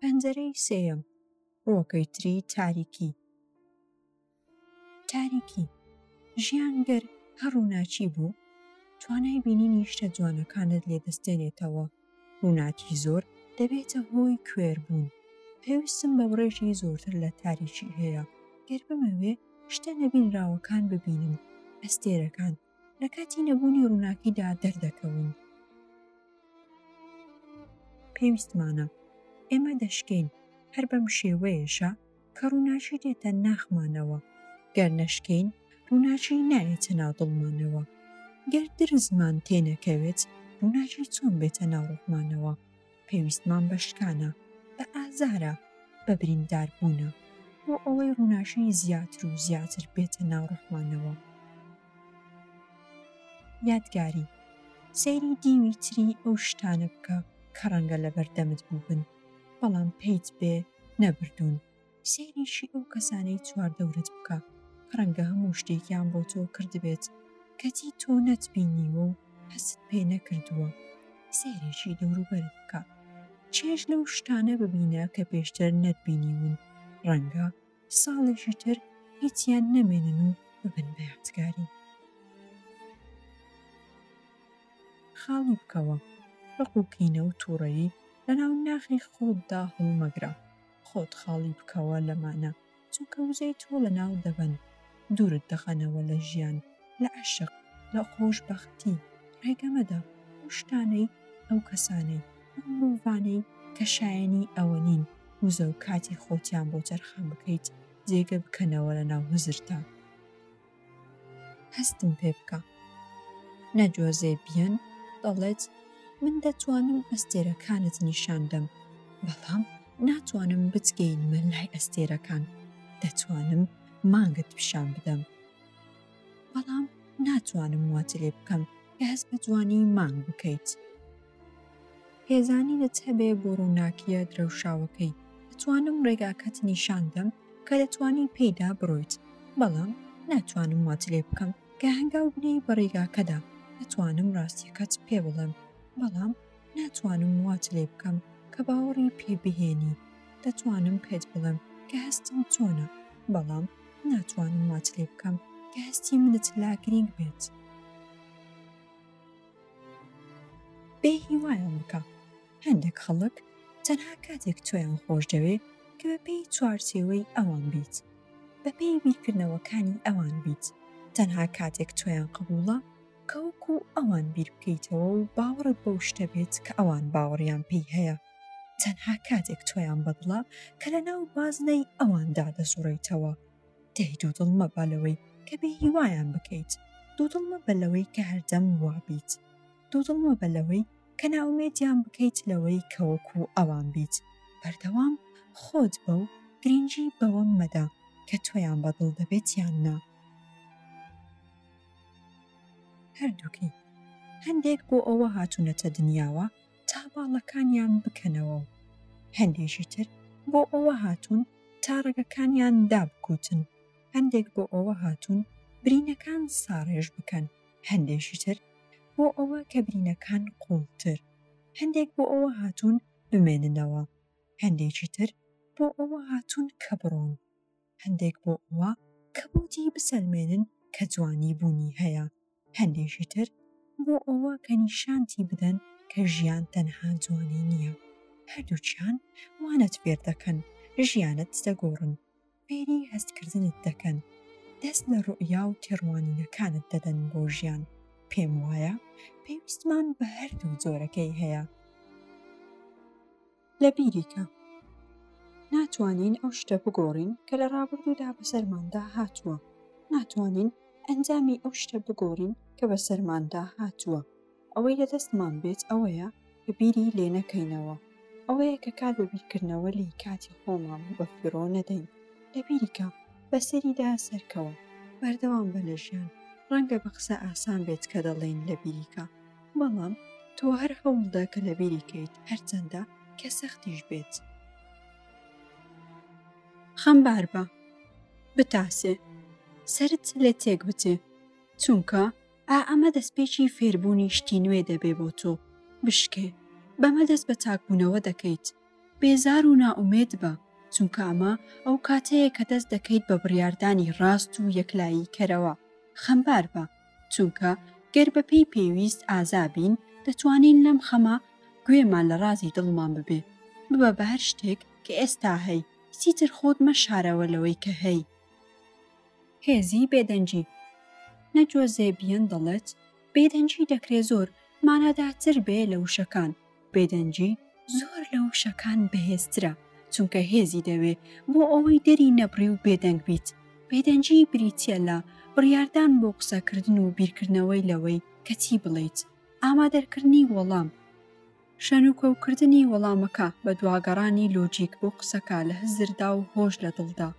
پەنجەرەی سێیەم ڕۆکەی تری تاریکی تاریکی ژیان گەر هەر ڕووناچی بوو توانای بینینی شتە جوانەکانت لێ دەستێنێتەوە ڕووناکی زۆر دەبێتە هۆی کوێر بوون پێویستم بە بڕێژی زۆرتر لە تاریکی هەیە گەر بمەوێ شتە نەبینراوەکان ببینم ئەستێرەکان لە کاتی نەبوونی ڕووناکیدا دەردەکەون. پێویستمانە. ئێمە دەشکێین. هەر بەم شێوەیەشە کە ڕووناکی دێتە ناخمانەوە. گەر نەشکێین، ڕووناکی نایەتە ناو دڵمانەوە. گەر درزمان تێنەکەوێت، ڕووناکی چۆن بێتە ناو ڕووحمانەوە؟ پێویستمان بە شکانە، بە ئازارە، بە برینداربوونە، بۆ ئەوەی ڕووناکیی زیاتر و زیاتر بێتە ناو ڕوحمانەوە. یادگاری، سەیری دیوی تری ئەو شتانە بکە کە ڕەنگە لەبەردەمت بووبن، بەڵام پێیت بێ نەبردوون. سەیرێکی ئەو کەسانەی چواردەورت بکە کە ڕەنگە هەموو شتێکیان بۆ تۆ کردبێت کەچی تۆ نەتبینیوە و هەست پێ نەکردووە، سەیرێکی دەوروبەرت بکە چێژ لەو شتانە ببینە کە پێشتر نەتبینیون ڕەنگە ساڵێکی تر هیچیان نەمێنن و ببن بە یادگاری. خاڵی بکەوە، ڕق و کینە و توڕەیی لەناو ناخی خۆتدا هەڵمەگرە. خۆت خاڵی بکەوە لەمانە چونکە وزەی تۆ لەناو دەبەن دوورت دەخەنەوە لە ژیان لە عەشق لە خۆش بەختی ڕێگە مەدە ئەو شتانەی ئەو کەسانەی ئەو مروڤانەی کە شایەنی ئەوە نین وزەو کاتی خۆتیان بۆ تەرخان بکەیت جێگە بکەنەوە لەناو هزرتا. هەستم پێ بکە. نە جۆزێ بیەن دەڵێت، من دەتوانم ئەستێرەکانت نیشان دەم، بەڵام ناتوانم بتگەینمە لای ئەستێرەکان، دەتوانم مانگت پیشان بدەم، بەڵام ناتوانم وات لێ بکەم کە هەست بە جوانیی مانگ بکەیت. پێزانینت هەبێ بۆ ڕووناکییە درەوشاوەکەی، ئەتوانم ڕێگاکەت نیشان دەم کە دەتوانی پێیدا بڕۆیت، بەڵام ناتوانم وات لێ بکەم کە هەنگاو بنێی بە ڕێگاکەدا، ئەتوانم ڕاستییەکەت پێ بڵێم، بەڵام ناتوانم وات لێ بکەم کە باوەڕی پێ بهێنی، دەتوانم پێت بڵێم کە هەستم چۆنە، بەڵام ناتوانم وات لێ بکەم کە هەستی منت لا گرینگ بێت. بێ هیوایان بکە، هەندێک خەڵک تەنها کاتێک تۆیان خۆشدەوێ کە بە پێی چوارچێوەی ئەوان بیت، بە پێی بیرکردنەوەکانی ئەوان بیت، تەنها کاتێک تۆیان قبوڵە کە وەکو ئەوان بیر بکەیتەوە و باوەڕت بەو شتە بێت کە ئەوان باوەڕیان پێی هەیە، تەنها کاتێک تۆیان بەدڵە کە لەناو بازنەی ئەواندا دەسوڕێیتەوە. دەی دوودڵ مەبە لەوەی کە بێ هیوایان بکەیت، دوودڵ مەبە لەوەی کە هەردەم وا بیت، دوودڵ مەبە لەوەی کە نائومێدیان بکەیت لەوەی کە وەکو ئەوان بیت، بەردەوام خۆت بە و گرنگی بەوە مەدە کە تۆیان بە دڵ دەبێت یان نا. هەردووکی هەندێک بۆ ئەوە هاتوونەتە دنیاوە تا باڵەکانیان بکەنەوە و هەندێکی تر بۆ ئەوە هاتوون تا ڕەگەکانیان دابکوتن، هەندێک بۆ ئەوە هاتوون برینەکان ساڕێژ بکەن، هەندێکی تر بۆ ئەوە کە برینەکان قووڵتر، هەندێک بۆ ئەوە هاتوون بمێننەوە، هەندێکی تر بۆ ئەوە هاتوون کە بڕۆن، هەندێک بۆ ئەوە کە بۆتی بسەلمێنن کە جوانی بوونی هەیە. هەندێکی تر بۆ ئەوە کە نیشانتی بدەن کە ژیان تەنها جوانی نییە. هەردووکیان وانت فێر دەکەن، ژیانت دەگۆڕن، فێری هەستکردنت دەکەن، دەست لە ڕوئیا و تێڕوانینەکانت دەدەن بۆ ژیان، پێموایە پێویستمان بە هەردوو جۆرەکەی هەیە. لەبیریکە. ناتوانین ئەو شتە بگۆڕین کە لە ڕابردوودا بەسەرماندا هاتووە. ناتوانین ئەنجامی ئەو شتە بگۆڕین کە بەسەرماندا هاتووە. ئەوەی لەدەستمان بێت ئەوەیە کە بیری لێنەکەینەوە. ئەوەیە کە کار بە بیرکردنەوە لێی کاتی خۆمان بەفیڕۆ نەدەین. لەبیریکە، بەسەریدا سەرکەوە. بەردەوام بە لە ژیان. ڕەنگە بە قسە ئاسان بێت کە دەڵێین لەبیریکە. بەڵام تۆ هەر هەوڵدە کە لەبیری کەیت هەرچەندە کە سەختیش بێت. خەمباربە، بتاسێ، سەرت لێ تێک بچێ، چونکە ئا ئەمە دەستپێکی فێربوونی شتی نوێ دەبێ بۆ تۆ، بشکێ، بەمە دەست بە چاکبوونەوە دەکەیت. بێزار و نائومێد بە، چونکە ئەمە ئەو کاتەیە کە دەست دەکەیت بە بڕیاردانی ڕاست و یەکلاییکەرەوە. خەمباربە. چونکە گەر بە پێی پێویست ئازا بین دەتوانین لەم خەمە گوێمان لە ڕازی دڵمان ببێ ببە بە هەر شتێک کە ئێستا هەی چیتر خۆت مەشارەوە لەوەی کە هەی. هێزی بێدەنگی نە جۆزێ بیەن دەڵێت بێدەنگی دەکرێ زۆر مانادارتر بێ لە وشەکان، بێدەنگی زۆر لە وشەکان بەهێزترە، چونکە هێزی دەوێ بۆ ئەوەی دەری نەبڕی و بێدەنگ بیت. بێدەنگی بریتییە لە بڕیاردان بۆ قسەکردن و بیرکردنەوەی لەوەی کە چی بڵێیت. ئامادەرکردنی وەڵام، شەنوکەوکردنی وەڵامەکە بە دواگەڕانی لۆجیک بۆ قسەکە لە هزردا و هۆش لە دڵدا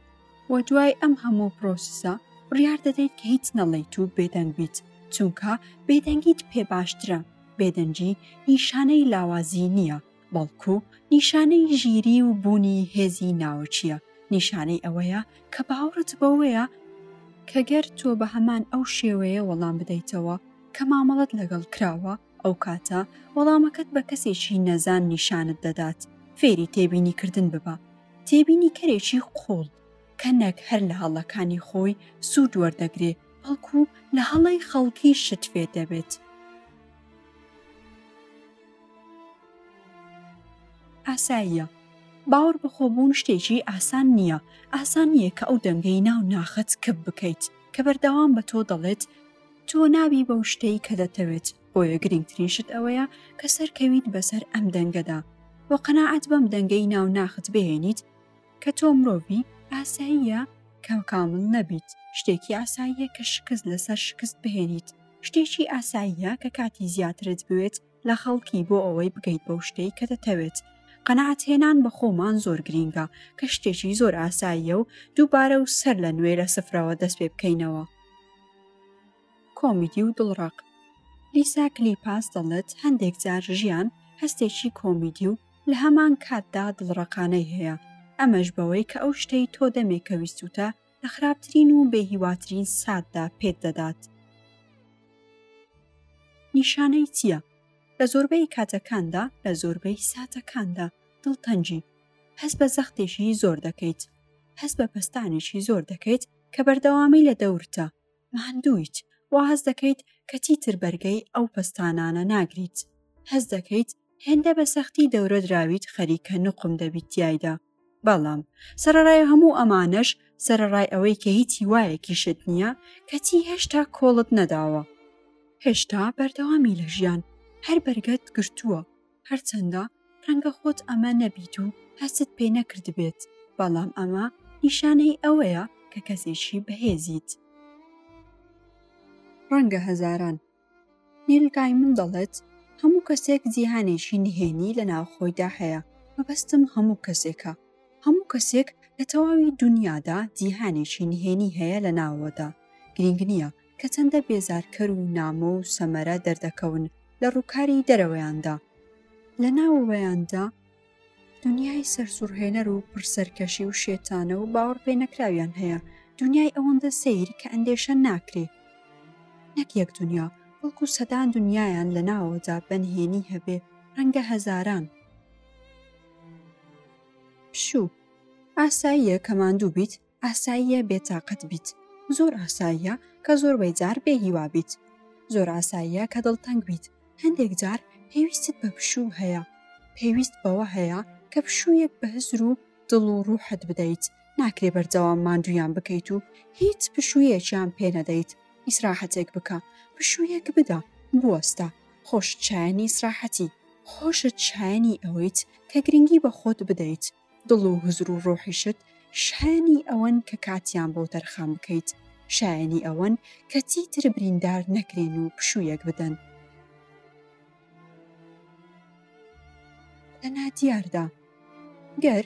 و دوای ئەم هەموو پرۆسسە بڕیار دەدەیت کە هیچ نەڵێیت و بێدەنگ بیت، چونکە بێدەنگیت پێ باشترە. بێدەنگی نیشانەی لاوازی نییە، بەڵکو نیشانەی ژیری و بوونی هێزی ناوەکییە، نیشانەی ئەوەیە کە باوەڕت بەوەیە، کە گەر تۆ بە هەمان ئەو شێوەیە وەڵام بدەیتەوە، کە مامەڵەت لەگەڵ کراوە، ئەو کاتە وەڵامەکەت بە کەسێکی نەزان نیشانت دەدات، فێری تێبینیکردن ببە، تێبینیکەرێکی قووڵ. کە نەک هەر لە هەڵەکانی خۆی سوود وەردەگرێ، بەڵکو لە هەڵەی خەڵکیش شت فێر دەبێت. ئاساییە باوەڕ بەخۆ بوون شتێکی ئاسان نییە، ئاسان نییە کە ئەو دەنگەی ناو ناخت کپ بکەیت کە بەردەوام بە تۆ دەڵێت تۆ نابی بەو شتەی کە دەتەوێت، بۆیە گرنگترین شت ئەوەیە کە سەرکەویت بەسەر ئەم دەنگەدا و قەناعەت بەم دەنگەی ناو ناخت بهێنیت، کە تۆ مرۆڤی ئاساییە کە کامڵ نەبیت، شتێکی ئاساییە کە شکست لەسەر شکست بهێنیت، شتێکی ئاساییە کە کاتی زیاترت بوێت لە خەڵکی بۆ ئەوەی بگەیت بەو شتەی کە دەتەوێت. قەناعەتهێنان بە خۆمان زۆر گرینگە، کە شتێکی زۆر ئاساییە و دووبارە و سەر لە نوێ لە سفرەوە دەست پێ بکەینەوە. کۆمیدی و دڵڕەق. لیسا کلیپاس دەڵێت، هەندێک جار ژیان هەستێکی کۆمیدی و لە هەمان کاتدا دڵڕەقانەی هەیە، ئەمەش بەوەی کە ئەو شتەی تۆ دەمێکە ویستووتە لە خراپترین و بێهیواترین ساتدا پێت دەدات. نیشانەی چییە؟ لە زۆربەی کاتەکاندا، لە زۆربەی ساتەکاندا دڵتەنگی، هەست بە زەختێکی زۆر دەکەیت، هەست بە پەستانێکی زۆر دەکەیت کە بەردەوامی لە دەورتە، ماندوویت و هەست دەکەیت کە چیتر بەرگەی ئەو پەستانانە ناگریت. هەست دەکەیت هێندە بە سەختی دەورە دراویت خەریکە نوقم دەبیت تیایدا. بەڵام سەرەڕای هەموو ئەمانەش، سەرەڕای ئەوەی کە هیچ هیوایەکیشت نییە، کەچی هێشتا کۆڵت نەداوە. هێشتا بەردەوامی لە ژیان، هەر بەرگەت گرتووە. هەرچەندە ڕەنگە خۆت ئەمە نەبیت و هەستت پێ نەکردبێت، بەڵام ئەمە نیشانەی ئەوەیە کە کەسێکی بەهێزیت. ڕەنگە هەزاران. نیل گایمن دەڵێت، هەموو کەسێک جیهانێکی نهێنی لەناو خۆیدا هەیە، مەبەستم هەموو کەسێکە. هەموو کەسێک لە تەواوی دونیادا جیهانێکی نهێنی هەیە لەناوەوەدا، گرینگ نییە کە چەندە بێزارکەر و نامۆ و سەمەرە دەردەکەون لە ڕووکاری دەرەوەیاندا، لە ناوەوەیاندا دونیای سەرسوڕهێنەر و پڕ سەرکەشی و شێتانە و باوەڕپێنەکراویان هەیە، دونیای ئەوەندە سەیر کە ئەندێشە ناکرێ نەک یەک دونیا، بەڵکو سەدان دونیایان لە ناوەوەدا بە نهێنی هەبێ، ڕەنگە هەزاران. پشوو، ئاساییە کە ماندوو بیت، ئاساییە بێ تاقەت بیت. زۆر ئاساییە کە زۆربەی جار بێ هیوا بیت. زۆر ئاساییە کە دڵتەنگ بیت. هەندێک جار پێویستت بە پشوو هەیە. پێویست بەوە هەیە کە پشوویەک بە هزر و دڵ و ڕووحت بدەیت. ناکرێ بەردەوام ماندوویان بکەیت و هیچ پشوویەکیان پێ نەدەیت. ئیسراحەتێک بکە. پشوویەک بدە. بوەستە. خۆشت شایەنی ئیسراحەتی. خۆشت شایەنی ئەوەیت کە گرنگی بە خۆت بدەیت. دڵ و هزر و ڕۆحیشت شایەنی ئەوەن کە کاتیان بۆ تەرخان بکەیت، شایەنی ئەوەن کە چیتر بریندار نەکرێن و پشوویەک بدەن. لە نادیاردا، گەر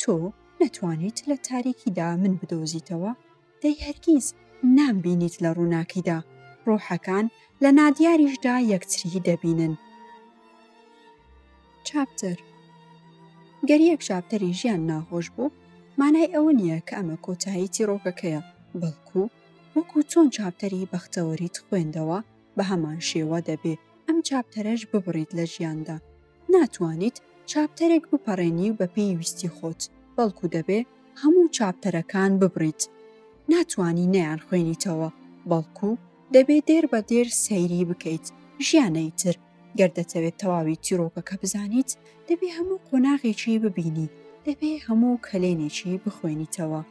تۆ نەتوانیت لە تاریکیدا من بدۆزیتەوە، دەی هەرگیز نامبینیت لە ڕووناکیدا، ڕۆحەکان لە نادیاریشدا یەکتری دەبینن. چاپتەر گەر یەک چاپتەری ژیان ناخۆش بوو مانای ئەوە نییە کە ئەمە کۆتایی چیڕۆکەکەیە بەڵکو وەکو چۆن چاپتەری بەختەوەریت خوێندەوە بە هەمان شێوە دەبێ ئەم چاپتەرەش ببڕیت لە ژیاندا ناتوانیت چاپتەرێک بپەڕێنی و بەپێی ویستی خۆت، بەڵکو دەبێ هەموو چاپتەرەکان ببڕیت. ناتوانی نەیانخوێنیتەوە، بەڵکو دەبێ دێر بە دێر سەیری بکەیت. ژیانەی تر، گەر دەتەوێت تەواوی چیڕۆکەکە بزانیت، دەبێ هەموو قۆناغێکی ببینی، دەبێ هەموو کەلێنێکی بخوێنیتەوە.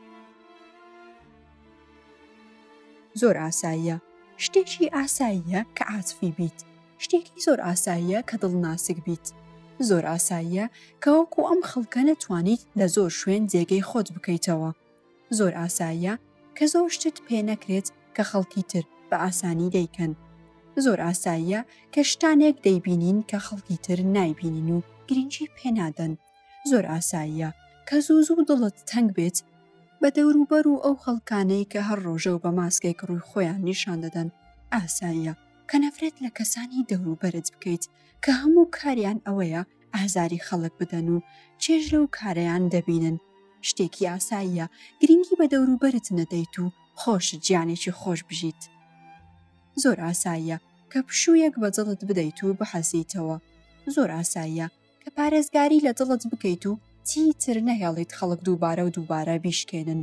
زۆر ئاساییە. شتێکی ئاساییە کە عاتفی بیت. شتێکی زۆر ئاساییە کە دڵناسک بیت. زۆر ئاساییە کە وەکو ئەم خەڵکە نەتوانیت لە زۆر شوێن جێگەی خۆت بکەیتەوە. زۆر ئاساییە کە زۆر شتت پێ نەکرێت کە خەڵکی تر بە ئاسانی دەیکەن. زۆر ئاساییە کە شتانێک دەیبینین کە خەڵکی تر نایبینین و گرنگی پێ نادەن. زۆر ئاساییە کە زوو زوو دڵت تەنگ بێت بە دەوروبەر و ئەو خەڵکانەی کە هەر ڕۆژە و بە ماسکێک ڕووی خۆیان نیشان دەدەن. ئاساییە. کە نەفرەت لە کەسانی دەوروبەرت بکەیت کە هەموو کاریان ئەوەیە ئازاری خەڵک بدەن و چێژ لەو کارەیان دەبینن شتێکی ئاساییە گرنگی بە دەوروبەرت نەدەیت و خۆش جیانێکی خۆش بژیت زۆر ئاساییە کە پشوویەک بە دڵت بدەیت و بحەزیتەوە زۆر ئاساییە کە پارێزگاری لە دڵت بکەیت و چیتر نەهێڵیت خەڵک دووبارە و دووبارە بیشکێنن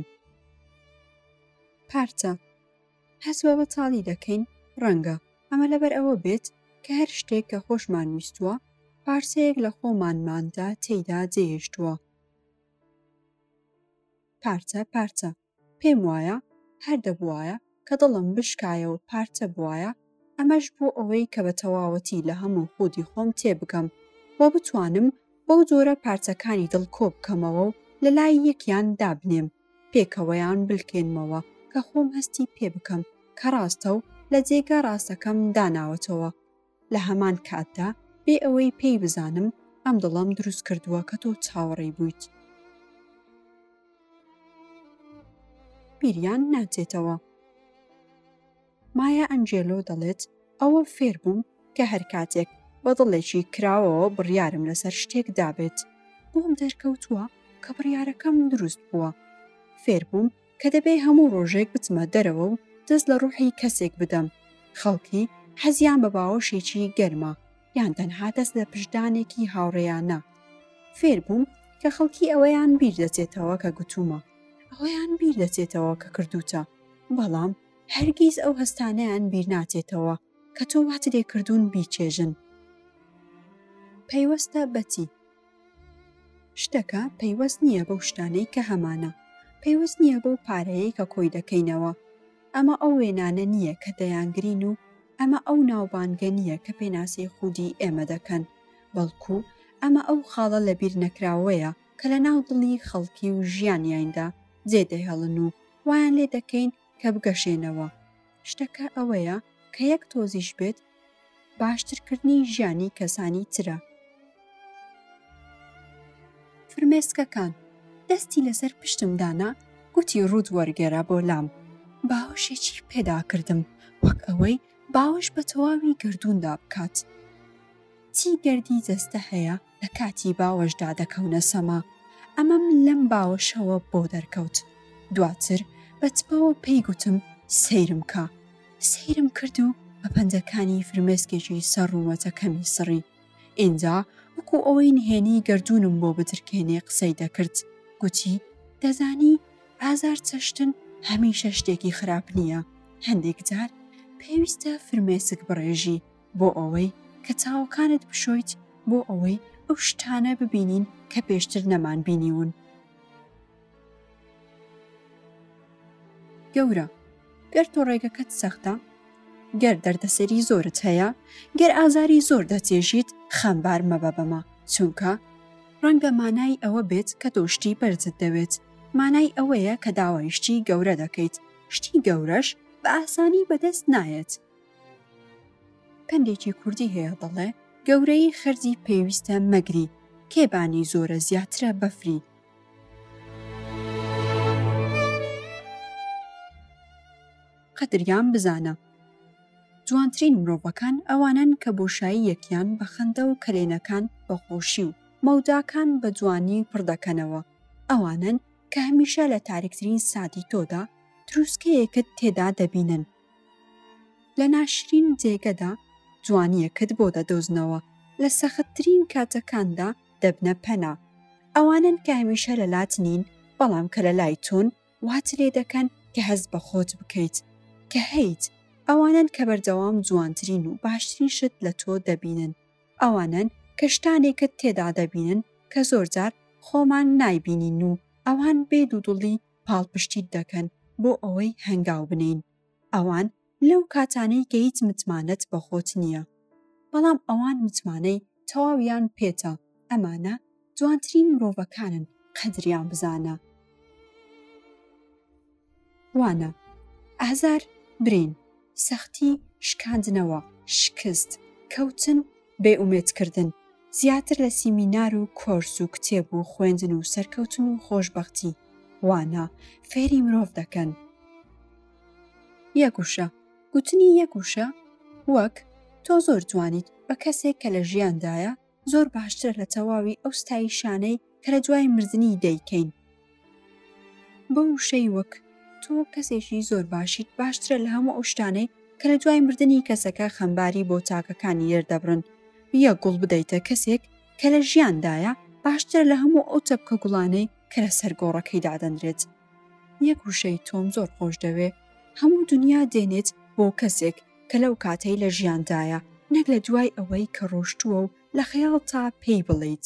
پارتە هەست بە بەتاڵی دەکەین، ڕەنگە ئەمە لەبەر ئەوە بێت کە هەر شتێک کە خۆشمان ویستووە، پارچەیەک لە خۆمانماندا تێیدا جێهێشتووە، پارچە پارچە. پێم وایە هەر دەبووایە کە دڵم بشکایە و پارچە بووایە، ئەمەش بۆ ئەوەی کە بە تەواوەتی لە هەموو خودی خۆم تێبگەم و بتوانم بەو جۆرە پارچەکانی دڵ کۆبکەمەوە و لەلای یەکیان دابنێم. پێکەوەیان بلکێنمەوە کە خۆم هەستی پێ بکەم کە ڕاستە و لە جێگا ڕاستەکەم داناوەتەوە لە هەمان کاتدا بێ ئەوەی پێی بزانم ئەم دڵەم دروست کردووە کە تۆ چاوەڕێی بوویت. بیریان ناچێتەوە. مایا ئەنجێلۆ دەڵێت، ئەوە فێربووم کە هەر کاتێک بە دڵێکی کراوەوە بڕیارم لەسەر شتێک دابێت، بۆم دەرکەوتووە کە بڕیارەکەم دروست بووە. فێربووم کە دەبێ هەموو ڕۆژێک بچمە دەرەوە و دەست لە ڕۆحی کەسێک بدەم، خەڵکی حەزیان بە باوەشێکی گەرمە یان تەنها دەست لە پشتدانێکی هاوڕێیانە. فێربووم کە خەڵکی ئەوەیان بیردەچێتەوە کە گوتوومە، ئەوەیان بیردەچێتەوە کە کردووتە، بەڵام. هەرگیز ئەو هەستانەیان بیر ناچێتەوە کە تۆ وات لێ کردوون بیچێژن. پەیوەستە بە چی؟ شتەکە پەیوەست نییە بەو شتانەی کە هەمانە، پەیوەست نییە بەو پارەیەی کە کۆی دەکەینەوە، ئەمە ئەو وێنانە نییە کە دەیانگرین و ئەمە ئەو ناوبانگە نییە کە پێناسەی خودی ئێمە دەکەن، بەڵکو ئەمە ئەو خاڵە لەبیرنەکراوەیە کە لەناو دڵی خەڵکی و ژیانیاندا جێدەهێڵن و وایان لێ دەکەین کە بگەشێنەوە، شتەکە ئەوەیە کە یەک تۆزیش بێت باشترکردنی ژیانی کەسانی ترە. فرمێسکەکان. دەستی لەسەر پشتم دانا گوتی ڕووت وەرگێرە بۆ لام. باوەشێکی پێداکردم وەک ئەوەی باوەش بە تەواوی گەردووندا بکات. چی گەردی جەستە هەیە؟ لە کاتی باوەشدا دەکەونە سەما ئەمەم لەم باوەشەوە بۆ دەرکەوت دواتر بە تپەوە پێی گوتم سەیرم کا سەیرم کرد و بە پەنجەکانی فرمێسکێکی سەر ڕوومەتەکەمی سڕی ئینجا وەکو ئەوەی نهێنی گردوونم بۆ بدرکێنێ قسەی دەکرد گوتی دەزانی ئازار چەشتن هەمیشە شتێکی خراپ نییە هەندێک جار پێویستە فرمێسک بڕێژی بۆ ئەوەی کە چاوەکانت بشۆیت بۆ ئەوەی ئەو شتانە ببینین کە پێشتر نەمان بینیون. گەورە، گەر تۆ ڕێگەکەت سەختە، گەر دەردەسەری زۆرت هەیە، گەر ئازاری زۆر دەچێژیت خەمبار مەبە بەمە، چونکە ڕەنگە مانای ئەوە بێت کە تۆ شتی بەرزت دەوێت، مانای ئەوەیە کە داوای شتی گەورە دەکەیت، شتی گەورەش بە ئاسانی بەدەست نایەت. پەندێکی کوردی هەیە دەڵێ، گەورەیی خەرجی پێویستە مەگری، کێبانی زۆرە زیاترە بەفری. قەدریان بزانە. جوانترین مرۆڤەکان ئەوانەن کە بۆشاییەکیان بە خەندە و کەلێنەکان بە خۆشی و مەوداکان بە جوانی پڕ دەکەنەوە، ئەوانەن کە هەمیشە لە تاریکترین ساتی تۆدا تروسکەیەکت تێدا دەبینن. لە ناشرین جێگەدا جوانیەکت بۆ دەدۆزنەوە لە سەختترین کاتەکاندا دەبنە پەنا ئەوانەن کە هەمیشە لەلات نین بەڵام کە لەلای تۆن وات لێ دەکەن کە هەست بە خۆت بکەیت کە هەیت ئەوانەن کە بەردەوام جوانترین و باشترین شت لە تۆ دەبینن ئەوانەن کە شتانێکت تێدا دەبینن کە زۆرجار خۆمان نایبینین و ئەوان بێ دوودڵی پاڵپشتیت دەکەن بۆ ئەوەی هەنگاو بنێین، ئەوان لەو کاتانەی کە هیچ متمانەت بە خۆت نییە، بەڵام ئەوان متمانەی تەواویان پێتە، ئەمانە جوانترین مرۆڤەکانن قەدریان بزانە. وانە، ئازار برین. سەختی، شکاندنەوە، شکست، کەوتن، بێ ئومێد کردن، زیاتر لە سیمینار و کۆرس و کتێب و خوێندن و سەرکەوتن و خۆشبەختی، وانە، فێری مرۆڤ دەکەن. یەک وشە، گوتنی یەک وشە وەک، تۆ زۆر جوانیت، بە کەسێک کە لە ژیاندایە، زۆر باشترە لە تەواوی ئەو ستایشانەی کە لە دوای مردنی دەیکەین بۆ وشەی وەک، تۆ کەسێکی زۆر باشیت، باشترە لە هەموو ئەو شتانەی کە لە دوای مردنی کەسەکە خەمباری بۆ تاکەکانی دەردەبڕن. یە گوڵ بدەیتە کەسێک کە لە ژیاندایە، باشترە لە هەموو ئەو تەپکە گوڵانەی کە لە سەر گۆڕەکەی دادەنرێت. یەک وشەی تۆم زۆر خۆشدەوێ، هەموو دونیا دێنێت بۆ کەسێک، کە لەو کاتەی لە ژیاندایە نەک لە دوای ئەوەی کە ڕۆشتووە و لە خەیاڵتا پێی بڵێیت.